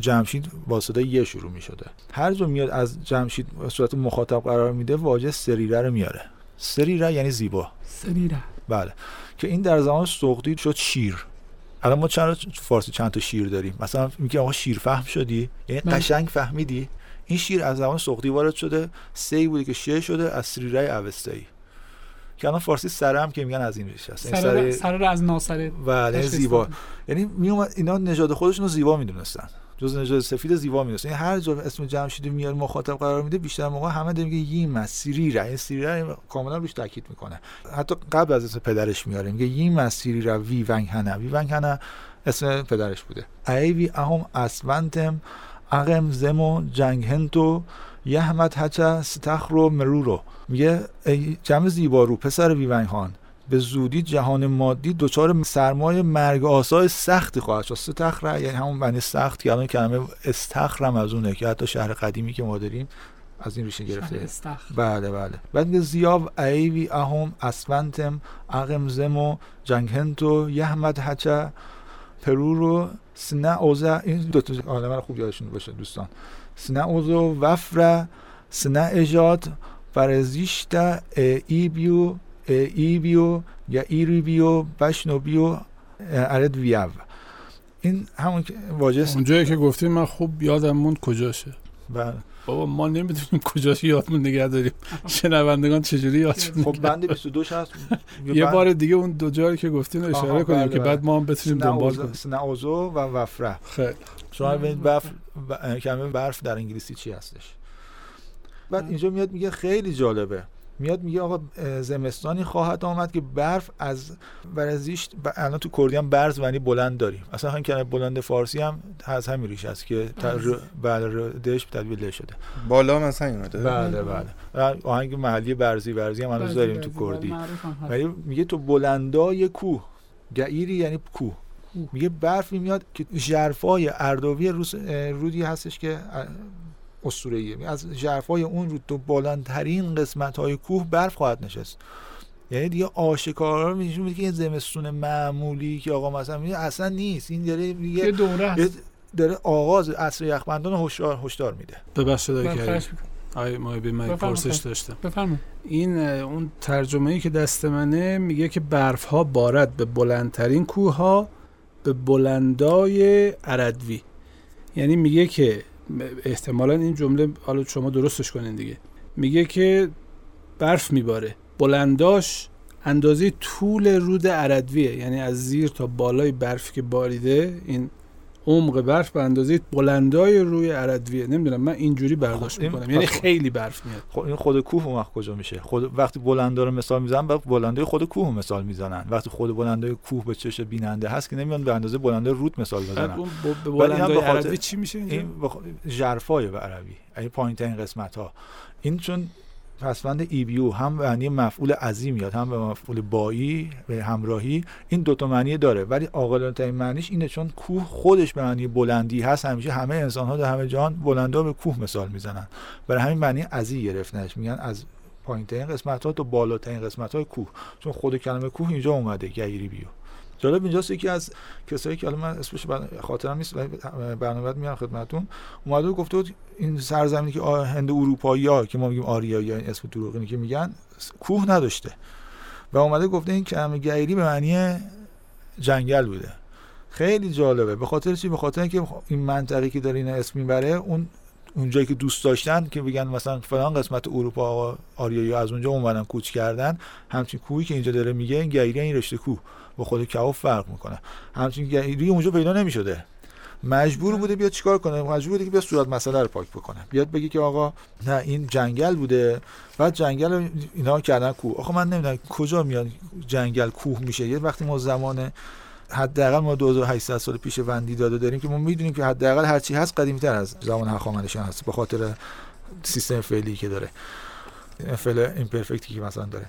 جمشید با صدای یه شروع می شده هر جا میاد از جمشید به صورت مخاطب قرار میده واژه سریره رو میاره. سریره یعنی زیبا. سریره. بله. که این در زمان سقدی شد شیر. الان ما چند فارسی چند تا شیر داریم؟ مثلا میگه آقا شیر فهم شدی؟ یعنی قشنگ فهمیدی؟ این شیر از زمان سقدی وارد شده سی بوده که شه شده از سریره اوستایی. که الان فارسی سره هم که میگن از این ریشه است سره, سره از ناسره بله زیبا. یعنی میومد اینا نژاد خودشون رو زیبا می‌دونستن. جز نژاد سفید زیبا می‌دونستن. یعنی هر جا اسم جمشید میاد مخاطب قرار میده بیشتر موقع همه میگه یی مسیری را این سیری را کاملا روش تاکید می‌کنه. حتی قبل از اسم پدرش میاره. میگه یی مسیری را وی ونگ هنه. وی ونگ هنه اسم پدرش بوده. ای وی اهم اسونتم اقم زمو جنگ هنتو یحمد هچه ستخرو مرورو میگه جمع زیبارو پسر ویونگهان به زودی جهان مادی دچار سرمایه مرگ آسای سختی خواهد شد. ستخر یعنی همون بنی سخت که الان کلمه استخرم از اونه که حتی شهر قدیمی که ما داریم از این ریشه گرفته. بله بله. بعد زیاب ایوی اهم اسونتم اقم زمو جنگهنتو یحمد هچه پرورو سنه اوزه این دو تا عالمه خوب یادشون باشه دوستان. سنه اوزو وفره سنه اجاد فرزیشت ایبیو ایبیو یا ایریبیو بشنوبیو ارد ویو این همون واژه اونجایی که گفتیم من خوب یادم موند کجاشه. بله. بابا ما نمی‌دونیم کجاش یادمون نگه داریم. شنوندگان چجوری یادشون خب بند 22 هست یه بار دیگه اون دو جایی که گفتین اشاره کنیم که بعد ما هم بتونیم دنبال کنیم. سنعوزو و وفره. خیلی. شما ببینید برف کلمه برف در انگلیسی چی هستش؟ بعد اینجا میاد میگه خیلی جالبه. میاد میگه آقا زمستانی خواهد آمد که برف از ورزیش الان تو کردی هم برز ونی بلند داریم. اصلا همین کلمه بلند فارسی هم از همین ریشه است که بله. دش تدویل شده. بالا مثلا اومده. بله بله. آهنگ محلی برزی برزی هم هنوز داریم تو کردی. ولی میگه تو بلندای کوه گعیری یعنی کوه. میگه برفی میاد که ژرفای اردوی رودی هستش که اسطوره‌ایه از ژرفای اون رو تو بالاترین قسمت های کوه برف خواهد نشست. یعنی دیگه آشکارا میشه میگه که یه زمستون معمولی که آقا مثلا میگه اصلا نیست. این داره یه دیگه دوره داره آغاز عصر یخبندان هشدار هشدار میده. ببخشید من آقای می‌کنم. آقای محبی من بفرمایید. پرسش داشتم. بفرمایید. این اون ترجمه ای که دست منه میگه که برف ها بارد به بلندترین کوه ها به بلندای اردوی. یعنی میگه که احتمالا این جمله حالا شما درستش کنین دیگه. میگه که برف میباره. بلنداش اندازه طول رود اردویه یعنی از زیر تا بالای برف که باریده این عمق برف به اندازه بلندای روی اردویه نمی‌دونم من اینجوری برداشت خب، این می‌کنم. یعنی خیلی برف میاد. خب این خود کوه اون وقت کجا میشه؟ خود وقتی بلندا رو مثال می‌زنن بعد بلندای خود کوه رو مثال می‌زنن. وقتی خود بلندای کوه به چش بیننده هست که نمیان به اندازه بلندای رود مثال بعد بزنن. به بلندای اردوی چی میشه اینجا؟ این بخ... ژرفای به عربی. این پایین ترین قسمت ها این چون پسوند ایبیو هم به معنی مفعول عظیم میاد هم به مفعول بایی به همراهی این دوتا معنی داره. ولی عاقلانه ترین معنیش اینه چون کوه خودش به معنی بلندی هست. همیشه همه انسان ها در همه جهان بلندا به کوه مثال می‌زنن. برای همین معنی عظی گرفتنش. میگن از پایین ترین قسمت ها تا بالاترین قسمت های کوه. چون خود کلمه کوه اینجا اومده گیری بیو. جالب اینجاست یکی از کسایی که الان من اسمش خاطرم نیست ولی برنامه بعد میارم خدمتتون. اومده و گفته بود این سرزمینی که هند اروپایی ها که ما میگیم آریایی یا این اسم دروغینی که میگن کوه نداشته. و اومده گفته این کلمه گیری به معنی جنگل بوده. خیلی جالبه. به خاطر چی؟ به خاطر اینکه این منطقه که داره این اسم می‌بره اون اونجایی که دوست داشتن که بگن مثلا فلان قسمت اروپا آریایی از اونجا اومدن کوچ کردن همچین کوهی که اینجا داره میگه این گیری این رشته کوه. با خود کهف فرق می‌کنه. همچین گیری اونجا پیدا نمی‌شده. مجبور بوده بیاد چیکار کنه؟ مجبور بوده که بیاد صورت مسئله رو پاک بکنه. بیاد بگه که آقا نه این جنگل بوده. بعد جنگل اینا کردن کوه. آخه من نمی‌دونم کجا میاد جنگل کوه میشه. یه وقتی ما زمان حداقل ما 2800 سال پیش وندی داده داریم که ما می‌دونیم که حداقل هرچی هست قدیمی‌تر از زمان هخامنشیان هست به خاطر سیستم فعلی که داره. فعل ایمپرفکتی که مثلا داره.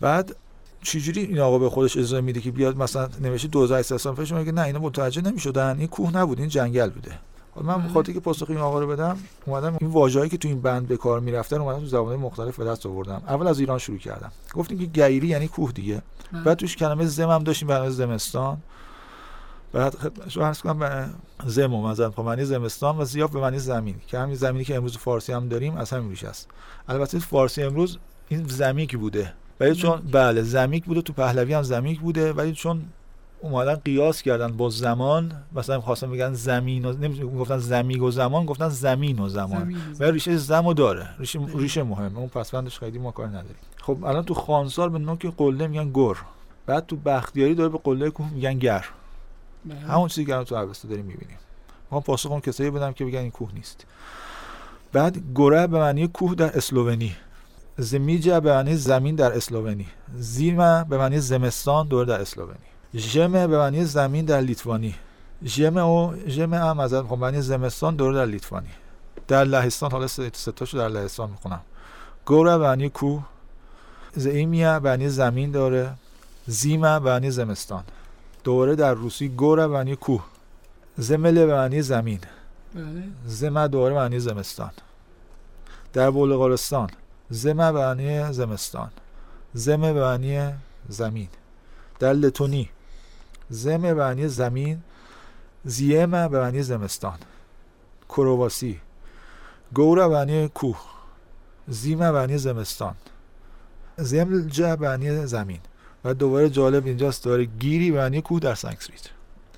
بعد چجوری این آقا به خودش اجازه میده که بیاد مثلا نوشته 2800 سال پیش؟ میگه نه اینا متوجه نمی‌شدن. این کوه نبود این جنگل بوده. حالا من به خاطر که پاسخ این آقا رو بدم اومدم این واژه‌ای که تو این بند به کار می‌رفتن اومدم تو زبان‌های مختلف به دست آوردم. اول از ایران شروع کردم. گفتیم که گیری یعنی کوه دیگه. بعد توش کلمه زم هم داشتیم برای زمستان. بعد عرض کنم به زم اومدن به معنی زمستان و زیاف به معنی زمین. که همین زمینی که امروز فارسی هم داریم از همین ریشه است. البته فارسی امروز این زمیک بوده. ولی چون بله زمیک بوده تو پهلوی هم زمیک بوده. ولی چون اومدن قیاس کردن با زمان مثلا خواستن بگن زمین و نمی‌دونم گفتن زمیگ و زمان گفتن زمین و زمان. زمین. و ریشه زمو داره. ریشه ریشه مهمه. اون پسوندش خیلی ما کار نداریم. خب الان تو خانسار به نوک قله میگن گر. بعد تو بختیاری داره به قله کوه میگن گر. همون چیزی که تو اوستا داریم می‌بینیم. ما پاسخ اون کسایی بدم که بگن این کوه نیست. بعد گره به معنی کوه در اسلوونی. زمیجه به معنی زمین در اسلوونی. زیمه به معنی زمستان دور در اسلوونی. ژمه به معنی زمین در لیتوانی. ژمه و ژمه هم از به معنی زمستان دور در لیتوانی. در لهستان حالا ستاشو در لهستان می‌خونم. گوره به معنی کوه. زیمیه به معنی زمین داره. زیمه به معنی زمستان. دوره در روسی گوره به معنی کوه زمله به معنی زمین بله. زمه دوره معنی زمستان در بلغارستان زمه به معنی زمستان زمه به معنی زمین در لتونی زمه به معنی زمین زیمه به معنی زمستان کرواسی گوره به معنی کوه زیمه به معنی زمستان زملجه به معنی زمین و دوباره جالب اینجاست دوباره گیری به معنی کوه در سانسکریت.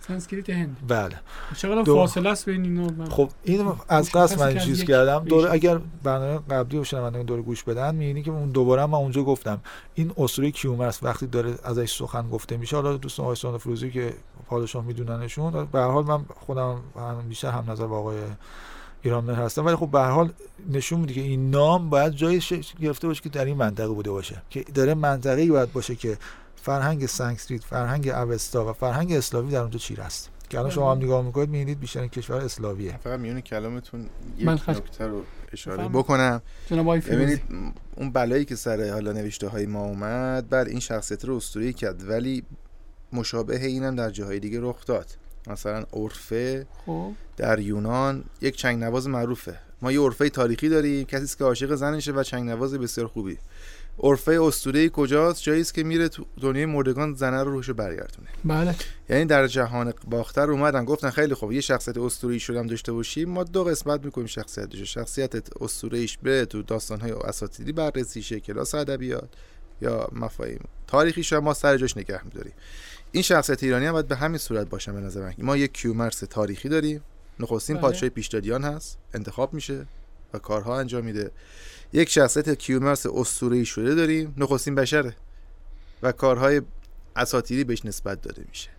سانسکریت هند بله. چقدر دو- فاصله است بین اینا؟ من- خب این از قصد من چیز کردم. دوره ریشه. اگر برنامه قبلی و شنوندگان دوره گوش بدن می‌بینی که اون دوباره من اونجا گفتم. این اسطوره کیومرث وقتی داره ازش سخن گفته میشه حالا دوستان آقای فروزی که پادشاه میدوننشون به هر حال من خودم بیشتر هم نظر با آقای ایرانمر هستم ولی خب به هر حال نشون میده که این نام باید جای گرفته باشه که در این منطقه بوده باشه. که داره منطقه‌ای باید باشه که فرهنگ سانسکریت فرهنگ اوستا و فرهنگ اسلامی در اونجا چیره است. که الان شما هم نگاه می‌کنید می‌بینید بیشتر این کشور اسلامیه فقط میون کلامتون من یک خواست- نکته رو اشاره. بکنم. جناب آقای فیروزی. ببینید اون بلایی که سر حالا نوشته های ما اومد بعد این شخصیت رو اسطوره کرد ولی مشابه اینم در جاهای دیگه رخ داد. مثلا عرفه خب. در یونان یک چنگ نواز معروفه. ما یه عرفه تاریخی داریم کسی که عاشق زنشه و چنگ نواز بسیار خوبی. عرفه اسطوره‌ای کجاست؟ جایی است که میره تو دنیای مردگان زنه رو روشو برگردونه. بله. یعنی در جهان باختر اومدن گفتن خیلی خوب یه شخصیت اسطوره‌ای شدم داشته باشیم ما دو قسمت می‌کنیم شخصیتش شخصیت اسطوره‌ایش به تو داستان‌های اساطیری بررسی شه کلاس ادبیات یا مفاهیم. تاریخی شما ما سر جاش نگه می‌داریم. این شخصیت ایرانی هم باید به همین صورت باشه به نظر من. ما یک کیومرس تاریخی داریم. نخستین بله. پادشاه پیشدادیان هست. انتخاب میشه و کارها انجام میده. یک شخصیت کیومرس اسطوره‌ای شده داریم. نخستین بشره. و کارهای اساطیری بهش نسبت داده میشه.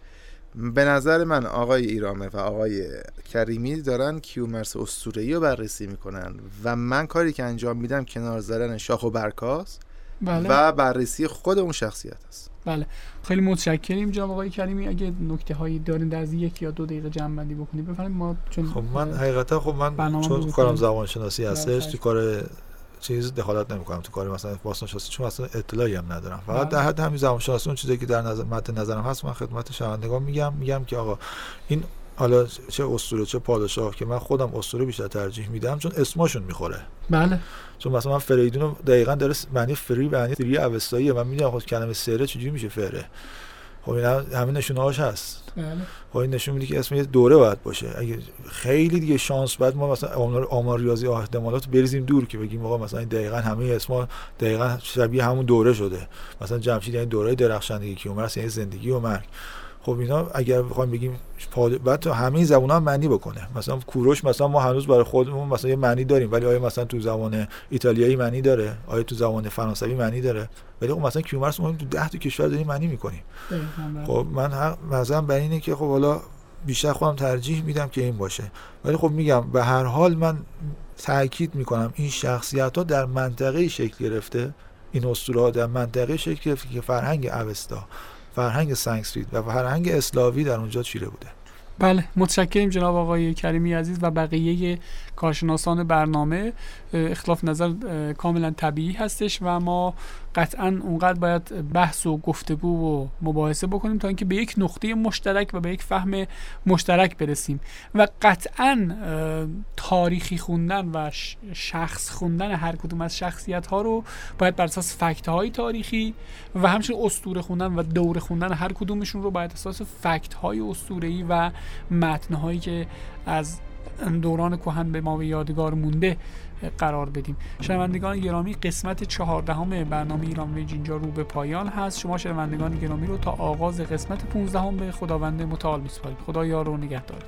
به نظر من آقای ایرامه و آقای کریمی دارن کیومرس اسطوره‌ای رو بررسی می‌کنن. و من کاری که انجام میدم کنار زدن شاخ و برکاست بله. و بررسی خود اون شخصیت است. بله خیلی متشکریم جناب آقای کریمی اگه نکته هایی دارین در از یک یا دو دقیقه جمع بندی بکنید بفرمایید ما چون خب من حقیقتا خب من چون کارم کنم. زبانشناسی هستش بله. تو کار چیز دخالت نمی‌کنم تو کار مثلا باستانشناسی چون اصلا اطلاعی هم ندارم فقط در بله. حد همین زبانشناسی اون چیزی که در نظر مد نظرم هست من خدمت شنوندگان میگم میگم که آقا این حالا چه اسطوره چه پادشاه که من خودم اسطوره بیشتر ترجیح میدم چون اسمشون می‌خوره. بله. چون مثلا من فریدون رو دقیقا داره معنی فری معنی فری اوستاییه. من می‌دونم خود کلمه سره چجوری میشه فره. خب این هم- همین نشونه هاش هست. بله. خب این نشون میده که اسم یه دوره باید باشه. اگه خیلی دیگه شانس بعد ما مثلا آمار, آمار ریاضی احتمالات بریزیم دور که بگیم آقا مثلا دقیقا همه اسما دقیقا شبیه همون دوره شده. مثلا جمشید یعنی دوره درخشندگی کیومرث یعنی زندگی و مرگ. خب اینا اگر بخوایم بگیم پاد... بعد تو همه زبان هم معنی بکنه. مثلا کوروش مثلا ما هنوز برای خودمون مثلا یه معنی داریم ولی آیا مثلا تو زبان ایتالیایی معنی داره؟ آیا تو زبان فرانسوی معنی داره؟ ولی خب مثلا کیومرث ما تو 10 تا کشور داریم معنی می‌کنیم. بله. خب من حق مثلا بر اینه که خب حالا بیشتر خودم ترجیح میدم که این باشه. ولی خب میگم به هر حال من تاکید می‌کنم این شخصیت ها در منطقه شکل گرفته این اسطوره ها در منطقه شکل گرفته که فرهنگ اوستا. فرهنگ سنگسکریت و فرهنگ اسلاوی در اونجا چیره بوده. بله متشکریم جناب آقای کریمی عزیز و بقیه کارشناسان برنامه اختلاف نظر کاملا طبیعی هستش و ما قطعا اونقدر باید بحث و گفتگو و مباحثه بکنیم تا اینکه به یک نقطه مشترک و به یک فهم مشترک برسیم. و قطعا تاریخی خوندن و شخص خوندن هر کدوم از شخصیت ها رو باید بر اساس فکت های تاریخی و همچنین اسطوره خوندن و دوره خوندن هر کدومشون رو باید اساس فکت های اسطوره‌ای و متن هایی که از دوران کهن به ما به یادگار مونده قرار بدیم. شنوندگان گرامی قسمت چهاردهم برنامه ایران ویج اینجا رو به پایان هست. شما شنوندگان گرامی رو تا آغاز قسمت 15 به خداوند متعال میسپاریم. خدا یار و نگهدار.